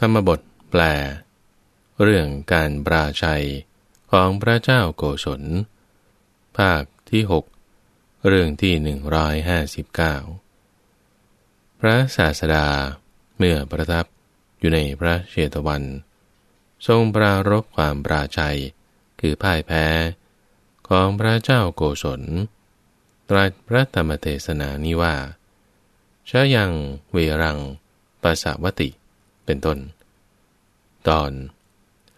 ธรรมบทแปล เรื่องการปราชัยของพระเจ้าโกศล ภาคที่ 6 เรื่องที่ 159 พระศาสดาเมื่อประทับอยู่ในพระเชตวัน ทรงปรารบความปราชัยคือพ่ายแพ้ของพระเจ้าโกศล ตรัสพระธรรมเทศนานี้ว่าชายังเวรังปัสสาวติเป็นต้น ตอน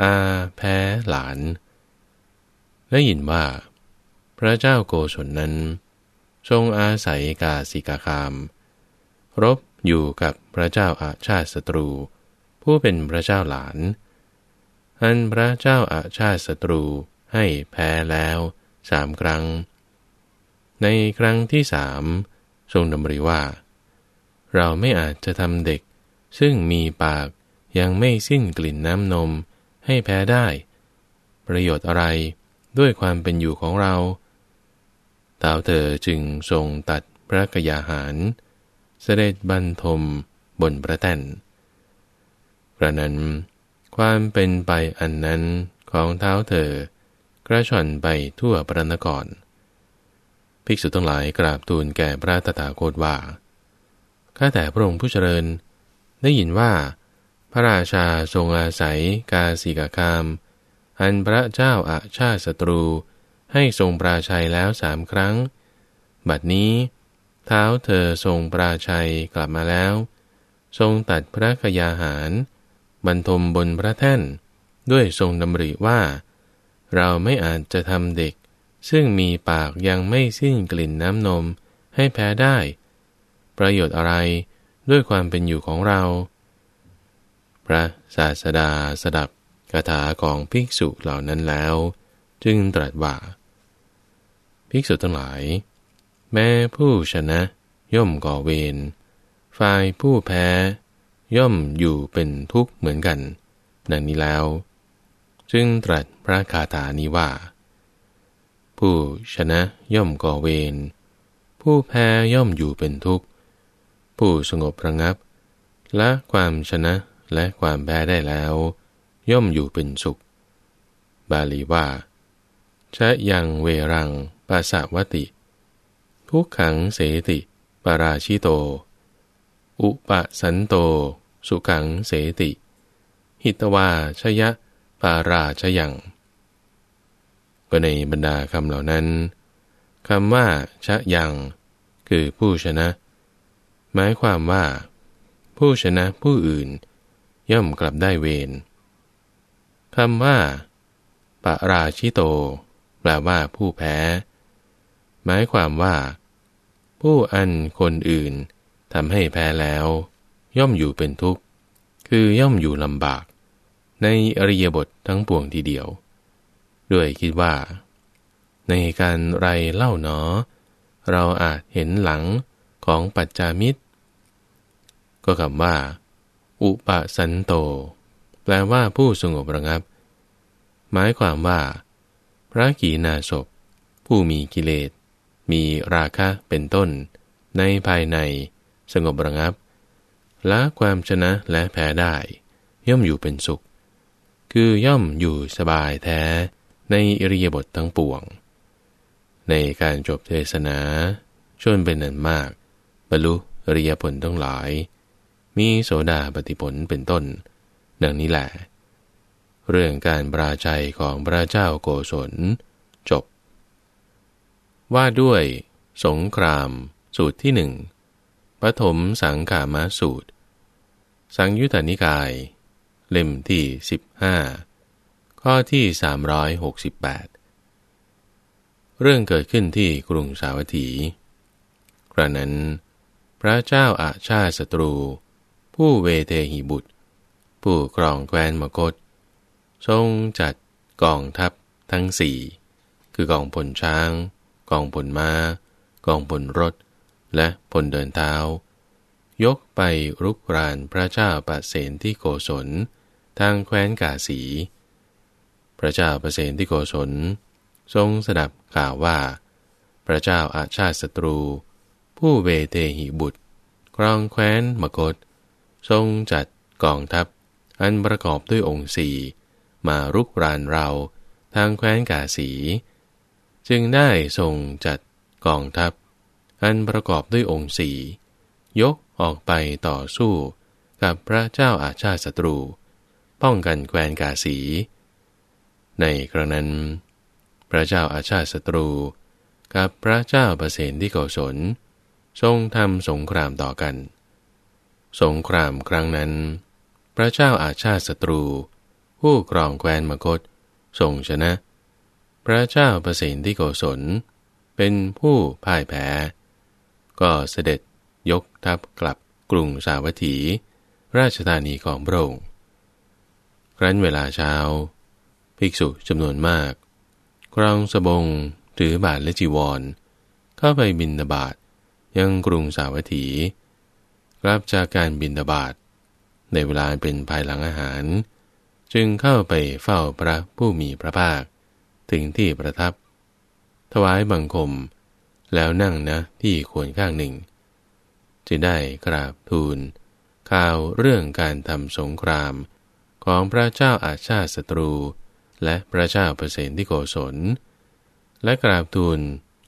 อาแพ้หลาน ได้ยินว่า พระเจ้าโกศลนั้น ทรงอาศัยกาสิกาคาม รบอยู่กับพระเจ้าอาชาติศัตรู ผู้เป็นพระเจ้าหลาน อันพระเจ้าอาชาติศัตรูให้แพ้แล้วสามครั้ง ในครั้งที่สามทรงดำริว่า เราไม่อาจจะทำเด็ก ซึ่งมีปากยังไม่สิ้นกลิ่นน้ำนมให้แพ้ได้ ประโยชน์อะไรด้วยความเป็นอยู่ของเราเต่าเธอจึงทรงตัดพระกยาหาร เสด็จบรรทมบนพระแท่นกระนั้น ความเป็นไปอันนั้นของเท้าเธอกระชอนไปทั่วพระนครภิกษุทั้งหลายกราบทูลแก่พระตถาคตว่า ข้าแต่พระองค์ผู้เจริญ ได้ยินว่า พระราชาทรงอาศัยกาสิกาคามอันพระเจ้าอาชาติศัตรูให้ทรงปราชัยแล้วสามครั้ง บัดนี้ เท้าเธอทรงปราชัยกลับมาแล้ว ทรงตัดพระกยาหาร บรรทมบนพระแท่น ด้วยทรงดำริว่า เราไม่อาจจะทำเด็ก ซึ่งมีปากยังไม่สิ้นกลิ่นน้ำนมให้แพ้ได้ ประโยชน์อะไร ด้วยความเป็นอยู่ของเรา พระศาสดาสดับคาถาของภิกษุเหล่านั้นแล้ว จึงตรัสว่า ภิกษุทั้งหลาย แม้ผู้ชนะย่อมก่อเวรฝ่ายผู้แพ้ ย่อมอยู่เป็นทุกข์เหมือนกันดังนี้แล้ว จึงตรัสพระคาถานี้ว่า ผู้ชนะย่อมก่อเวรผู้แพ้ย่อมอยู่เป็นทุกข์ ผู้สงบระงับละความชนะและความแพ้ได้แล้ว ย่อมอยู่เป็นสุข บาลีว่าชะยังเวรังปาสาวติทุกขังเสติ ปาราชิโต อุปสันโต สุขังเสติ หิตวาชยะ ปาราชยังก็ในบรรดาคำเหล่านั้นคำว่าชะยัง คือผู้ชนะ หมายความว่า ผู้ชนะผู้อื่น ย่อมกลับได้เวรคำว่าปะราชิโต แปลว่าผู้แพ้ หมายความว่า ผู้อันคนอื่นทำให้แพ้แล้ว ย่อมอยู่เป็นทุกข์ คือย่อมอยู่ลำบาก ในอริยบททั้งปวงทีเดียว ด้วยคิดว่า ในการไรเล่าหนอ เราอาจเห็นหลัง ของปัจจามิตร ก็คำว่า อุปสันโต แปลว่าผู้สงบระงับ หมายความว่า พระกีนาศพ ผู้มีกิเลส มีราคะเป็นต้น ในภายในสงบระงับละความชนะและแพ้ได้ ย่อมอยู่เป็นสุข คือย่อมอยู่สบายแท้ในอริยบททั้งปวง ในการจบเทศนาชนเป็นนันมาก บรรลุอริยผลทั้งหลาย มีโสดาปฏิผลเป็นต้น ดังนี้แหละ เรื่องการปราชัยของพระเจ้าโกศล จบ ว่าด้วย สงคราม สูตรที่หนึ่งปฐมสังขามาสูตร สังยุตตนิกาย เล่มที่ 15 ข้อที่ 368 เรื่องเกิดขึ้นที่กรุงสาวัตถี กระนั้น พระเจ้าอาชาศัตรู ผู้เวเทหิบุตร ผู้กรองแควนมกตทรงจัดกองทัพทั้งสี่คือกองพลช้าง กองพลมา้า กองพลรถ และพลเดินเท้า ยกไปรุกรานพระเจ้าปเสนที่โกศลทางแคว้นกาสี พระเจ้าปเสนที่โกศล ทรงสดับข่าวว่า พระเจ้าอาชาติศัตรู ผู้เวเทหิบุตรครองแคว้นมกตทรงจัดกองทัพ อันประกอบด้วยองค์สี่มารุกรานเราทางแคว้นกาสี จึงได้ทรงจัดกองทัพ อันประกอบด้วยองค์สี่ยกออกไปต่อสู้กับพระเจ้าอาชาติศัตรู ป้องกันแคว้นกาสี ในกรนั้น พระเจ้าอาชาติศัตรู กับพระเจ้าประเสนที่โกศล ทรงทำสงครามต่อกัน สงครามครั้งนั้น พระเจ้าอาชาติศัตรู ผู้กรองแคว้นมคตทรงชนะ พระเจ้าประสิทธิโกศล เป็นผู้พ่ายแพ้ ก็เสด็จยกทัพกลับกรุงสาวัตถี ราชธานีของพระองค์ครั้นเวลาเช้า ภิกษุจำนวนมาก ครองสบงถือบาทและจีวร เข้าไปบินบาต ยังกรุงสาวัตถีกลับจากการบินาบาตในเวลาเป็นภายหลังอาหาร จึงเข้าไปเฝ้าพระผู้มีพระภาค ถึงที่ประทับ ถวายบังคม แล้วนั่งนะที่ควรข้างหนึ่ง จะได้กราบทูล ข่าวเรื่องการทำสงครามของพระเจ้าอาชาติศัตรู และพระเจ้าเปรตที่โกศล และกราบทูล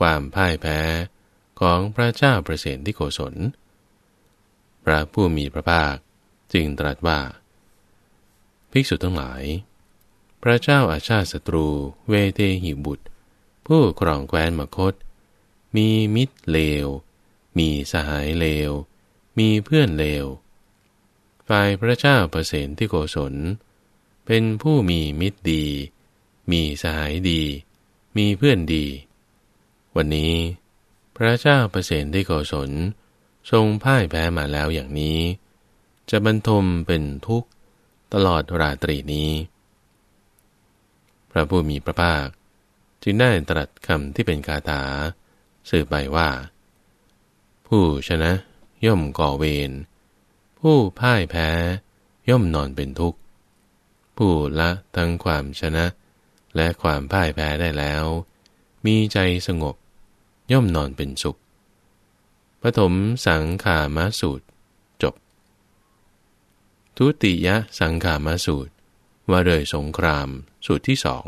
ความพ่ายแพ้ ของพระเจ้าเปรตที่โกศล พระผู้มีพระภาคจึงตรัสว่า ภิกษุทั้งหลาย พระเจ้าอาชาติศัตรูเวเทหิบุตร ผู้ครองแคว้นมคต มีมิตรเลว มีสหายเลว มีเพื่อนเลว ฝ่ายพระเจ้าประเสนที่โกศล เป็นผู้มีมิตรดี มีสหายดี มีเพื่อนดี วันนี้ พระเจ้าประเสนที่โกศล ทรงพ่ายแพ้มาแล้วอย่างนี้ จะบรรทมเป็นทุกข์ตลอดราตรีนี้ พระผู้มีพระภาค จึงได้ตรัสคำที่เป็นคาถาสื่อไปว่า ผู้ชนะย่อมก่อเวร ผู้พ่ายแพ้ย่อมนอนเป็นทุกข์ ผู้ละทั้งความชนะและความพ่ายแพ้ได้แล้ว มีใจสงบ ย่อมนอนเป็นสุขปฐมสังขามาสูตร จบ ทุติยสังขามาสูตร ว่าเลยสงครามสูตรที่สอง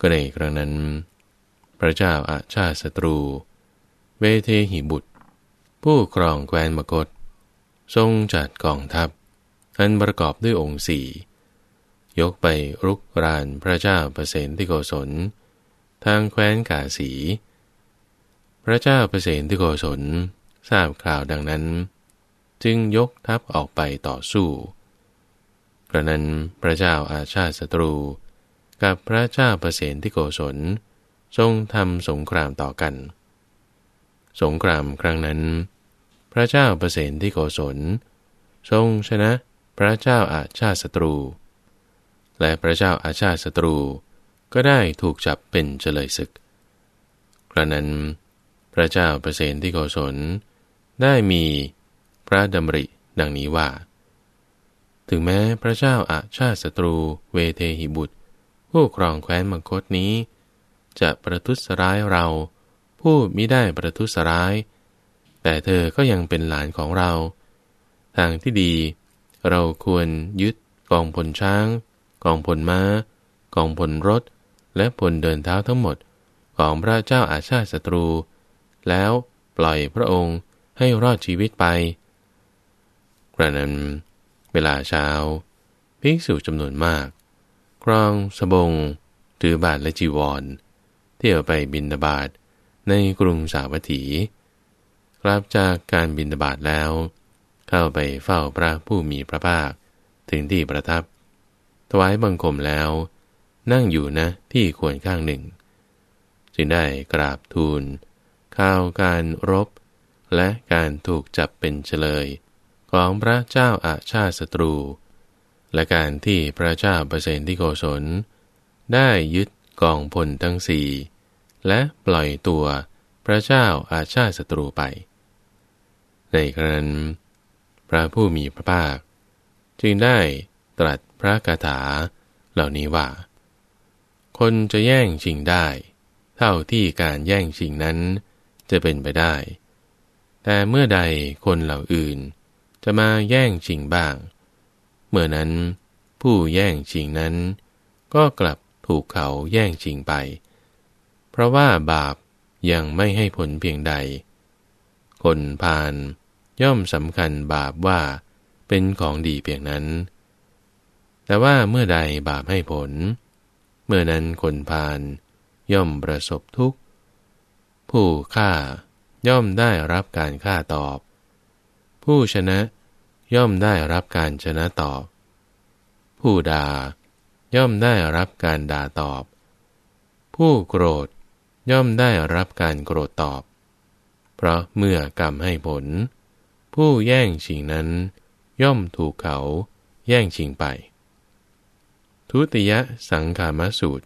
ก็ในครั้งนั้น พระเจ้าอาชาศัตรู เวเทหิบุตร ผู้ครองแคว้นมกฏทรงจัดกองทัพ อันประกอบด้วยองค์สี่ยกไปรุกรานพระเจ้าเปรตที่โกศล ทางแคว้นกาสี พระเจ้าเปรตที่โกศลทราบข่าวดังนั้น จึงยกทัพออกไปต่อสู้ กระนั้นพระเจ้าอาชาติศัตรู กับพระเจ้าประเสนที่โกศลทรงทำสงครามต่อกัน สงครามครั้งนั้น พระเจ้าประเสนที่โกศลทรงชนะพระเจ้าอาชาติศัตรู และพระเจ้าอาชาติศัตรู ก็ได้ถูกจับเป็นเฉลยศึกกระนั้น พระเจ้าประเสนที่โกศล ได้มีพระดำริดังนี้ว่า ถึงแม้พระเจ้าอาชาติศัตรูเวเทหิบุตร ผู้ครองแคว้นมังคตนี้ จะประทุษร้ายเรา ผู้มิได้ประทุษร้าย แต่เธอก็ยังเป็นหลานของเรา ทางที่ดีเราควรยึดกองพลช้าง กองพลมา้า กองพลรถ และพลเดินเท้าทั้งหมดของพระเจ้าอาชาติศัตรู แล้วปล่อยพระองค์ให้รอดชีวิตไปกระนั้น เวลาเช้า ภิกษุจำนวนมาก ครองสบง ถือบาทและจีวร เที่ยวไปบินดาบาตในกรุงสาวัตถี กลับจากการบินดาบาตแล้ว เข้าไปเฝ้าพระผู้มีพระภาคถึงที่ประทับ ถวายบังคมแล้ว นั่งอยู่นะที่ควรข้างหนึ่ง จึงได้กราบทูลข่าวการรบ และการถูกจับเป็นเฉลย ของพระเจ้าอาชาติศัตรู และการที่พระเจ้าเปรตที่โกศล ได้ยึดกองพลทั้งสี่และปล่อยตัวพระเจ้าอาชาติศัตรูไป ในครั้น พระผู้มีพระภาค จึงได้ตรัสพระคาถาเหล่านี้ว่า คนจะแย่งชิงได้ เท่าที่การแย่งชิงนั้นจะเป็นไปได้ แต่เมื่อใดคนเหล่าอื่น จะมาแย่งชิงบ้าง เมื่อนั้น ผู้แย่งชิงนั้น ก็กลับถูกเขาแย่งชิงไป เพราะว่าบาปยังไม่ให้ผลเพียงใด คนพาลย่อมสำคัญบาปว่าเป็นของดีเพียงนั้น แต่ว่าเมื่อใดบาปให้ผล เมื่อนั้นคนพาลย่อมประสบทุกข์ ผู้ฆ่าย่อมได้รับการฆ่าตอบ ผู้ชนะย่อมได้รับการชนะตอบ ผู้ด่าย่อมได้รับการด่าตอบ ผู้โกรธย่อมได้รับการโกรธตอบ เพราะเมื่อกรรมให้ผล ผู้แย่งชิงนั้น ย่อมถูกเขาแย่งชิงไป ทุติยสังขามสูตร